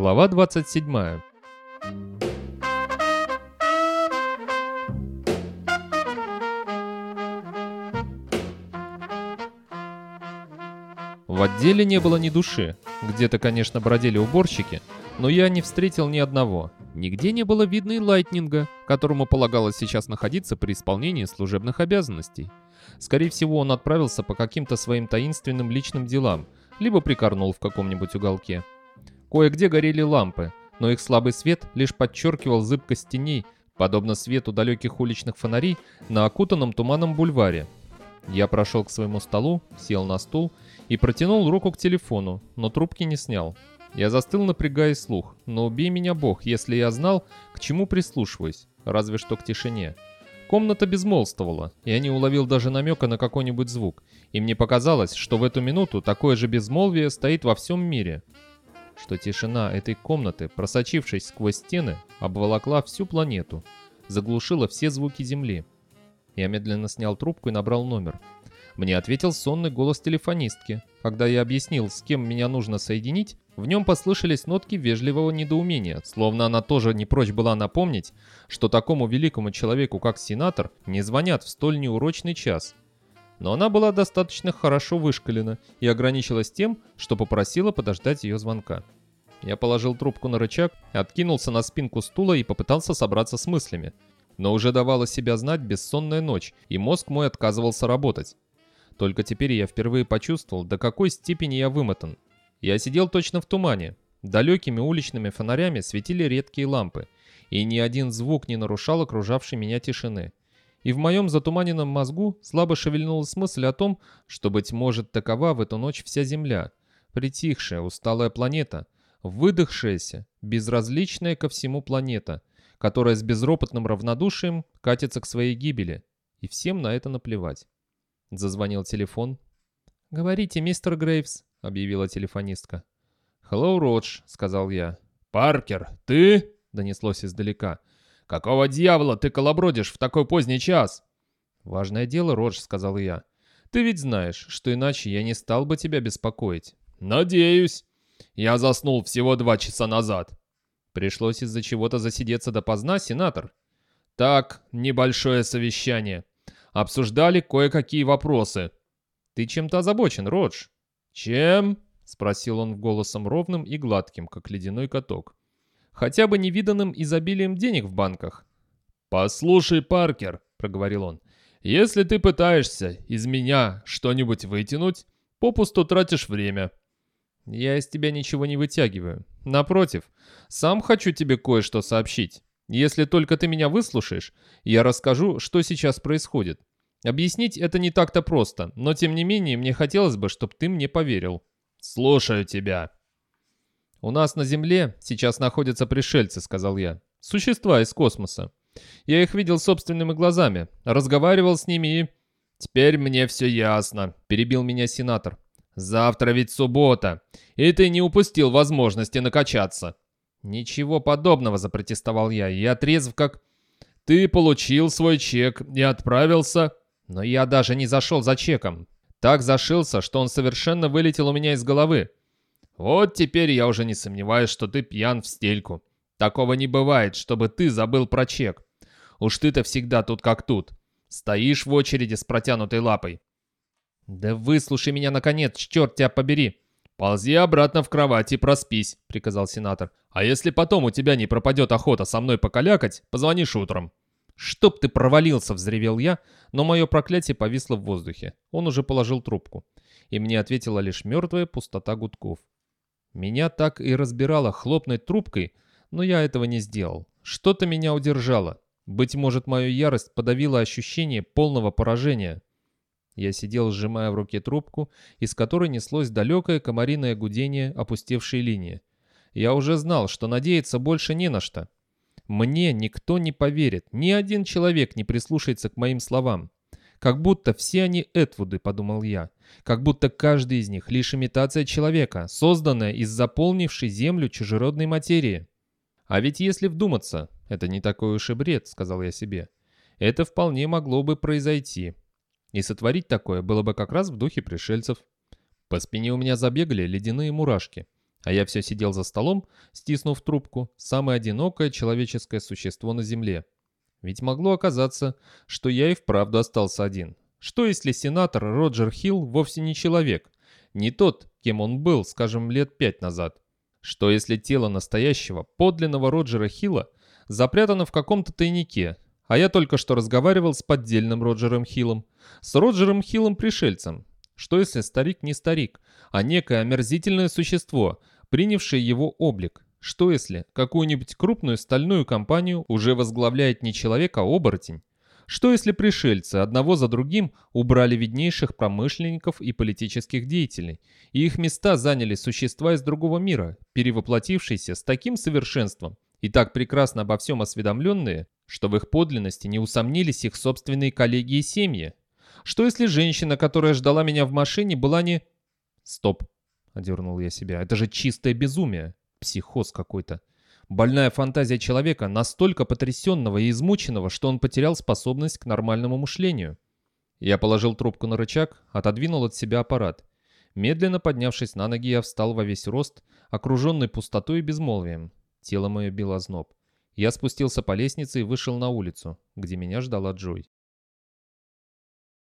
Глава 27. В отделе не было ни души. Где-то, конечно, бродили уборщики, но я не встретил ни одного. Нигде не было видно и Лайтнинга, которому полагалось сейчас находиться при исполнении служебных обязанностей. Скорее всего, он отправился по каким-то своим таинственным личным делам, либо прикорнул в каком-нибудь уголке. Кое-где горели лампы, но их слабый свет лишь подчеркивал зыбкость теней, подобно свету далеких уличных фонарей на окутанном туманом бульваре. Я прошел к своему столу, сел на стул и протянул руку к телефону, но трубки не снял. Я застыл, напрягая слух, но убей меня бог, если я знал, к чему прислушиваюсь, разве что к тишине. Комната безмолвствовала, я не уловил даже намека на какой-нибудь звук, и мне показалось, что в эту минуту такое же безмолвие стоит во всем мире. Что тишина этой комнаты, просочившись сквозь стены, обволокла всю планету, заглушила все звуки Земли. Я медленно снял трубку и набрал номер. Мне ответил сонный голос телефонистки. Когда я объяснил, с кем меня нужно соединить, в нем послышались нотки вежливого недоумения, словно она тоже не прочь была напомнить, что такому великому человеку, как сенатор, не звонят в столь неурочный час. Но она была достаточно хорошо вышкалена и ограничилась тем, что попросила подождать ее звонка. Я положил трубку на рычаг, откинулся на спинку стула и попытался собраться с мыслями. Но уже давала себя знать бессонная ночь, и мозг мой отказывался работать. Только теперь я впервые почувствовал, до какой степени я вымотан. Я сидел точно в тумане. Далекими уличными фонарями светили редкие лампы, и ни один звук не нарушал окружавшей меня тишины. И в моем затуманенном мозгу слабо шевельнулась мысль о том, что, быть может, такова в эту ночь вся Земля. Притихшая, усталая планета, выдохшаяся, безразличная ко всему планета, которая с безропотным равнодушием катится к своей гибели. И всем на это наплевать. Зазвонил телефон. «Говорите, мистер Грейвс», — объявила телефонистка. «Hello, Родж», — сказал я. «Паркер, ты?» — донеслось издалека. «Какого дьявола ты колобродишь в такой поздний час?» «Важное дело, Родж», — сказал я. «Ты ведь знаешь, что иначе я не стал бы тебя беспокоить». «Надеюсь. Я заснул всего два часа назад». «Пришлось из-за чего-то засидеться допоздна, сенатор?» «Так, небольшое совещание обсуждали кое-какие вопросы. «Ты чем-то озабочен, Родж?» «Чем?» — спросил он голосом ровным и гладким, как ледяной каток. «Хотя бы невиданным изобилием денег в банках». «Послушай, Паркер», — проговорил он, — «если ты пытаешься из меня что-нибудь вытянуть, попусту тратишь время». «Я из тебя ничего не вытягиваю. Напротив, сам хочу тебе кое-что сообщить». Если только ты меня выслушаешь, я расскажу, что сейчас происходит. Объяснить это не так-то просто, но тем не менее мне хотелось бы, чтобы ты мне поверил. Слушаю тебя. У нас на Земле сейчас находятся пришельцы, сказал я. Существа из космоса. Я их видел собственными глазами, разговаривал с ними и... «Теперь мне все ясно», — перебил меня сенатор. «Завтра ведь суббота, и ты не упустил возможности накачаться. «Ничего подобного», — запротестовал я. «Я трезв как...» «Ты получил свой чек и отправился...» «Но я даже не зашел за чеком. Так зашился, что он совершенно вылетел у меня из головы». «Вот теперь я уже не сомневаюсь, что ты пьян в стельку. Такого не бывает, чтобы ты забыл про чек. Уж ты-то всегда тут как тут. Стоишь в очереди с протянутой лапой». «Да выслушай меня, наконец, черт тебя побери!» «Ползи обратно в кровать и проспись», — приказал сенатор. «А если потом у тебя не пропадет охота со мной покалякать, позвонишь утром». «Чтоб ты провалился!» — взревел я, но мое проклятие повисло в воздухе. Он уже положил трубку. И мне ответила лишь мертвая пустота гудков. Меня так и разбирало хлопнуть трубкой, но я этого не сделал. Что-то меня удержало. Быть может, мою ярость подавила ощущение полного поражения. Я сидел, сжимая в руке трубку, из которой неслось далекое комариное гудение опустевшей линии. Я уже знал, что надеяться больше не на что. Мне никто не поверит, ни один человек не прислушается к моим словам. Как будто все они Этвуды, подумал я. Как будто каждый из них лишь имитация человека, созданная из заполнившей землю чужеродной материи. А ведь если вдуматься, это не такой уж и бред, сказал я себе. Это вполне могло бы произойти. И сотворить такое было бы как раз в духе пришельцев. По спине у меня забегали ледяные мурашки. А я все сидел за столом, стиснув трубку, самое одинокое человеческое существо на Земле. Ведь могло оказаться, что я и вправду остался один. Что если сенатор Роджер Хилл вовсе не человек? Не тот, кем он был, скажем, лет пять назад. Что если тело настоящего, подлинного Роджера Хилла запрятано в каком-то тайнике, а я только что разговаривал с поддельным Роджером Хиллом, с Роджером Хиллом-пришельцем? Что если старик не старик, а некое омерзительное существо, принявшее его облик? Что если какую-нибудь крупную стальную компанию уже возглавляет не человек, а оборотень? Что если пришельцы одного за другим убрали виднейших промышленников и политических деятелей, и их места заняли существа из другого мира, перевоплотившиеся с таким совершенством и так прекрасно обо всем осведомленные, что в их подлинности не усомнились их собственные коллеги и семьи? Что если женщина, которая ждала меня в машине, была не... Стоп, одернул я себя, это же чистое безумие. Психоз какой-то. Больная фантазия человека, настолько потрясенного и измученного, что он потерял способность к нормальному мышлению. Я положил трубку на рычаг, отодвинул от себя аппарат. Медленно поднявшись на ноги, я встал во весь рост, окруженный пустотой и безмолвием. Тело мое било зноб. Я спустился по лестнице и вышел на улицу, где меня ждала Джой.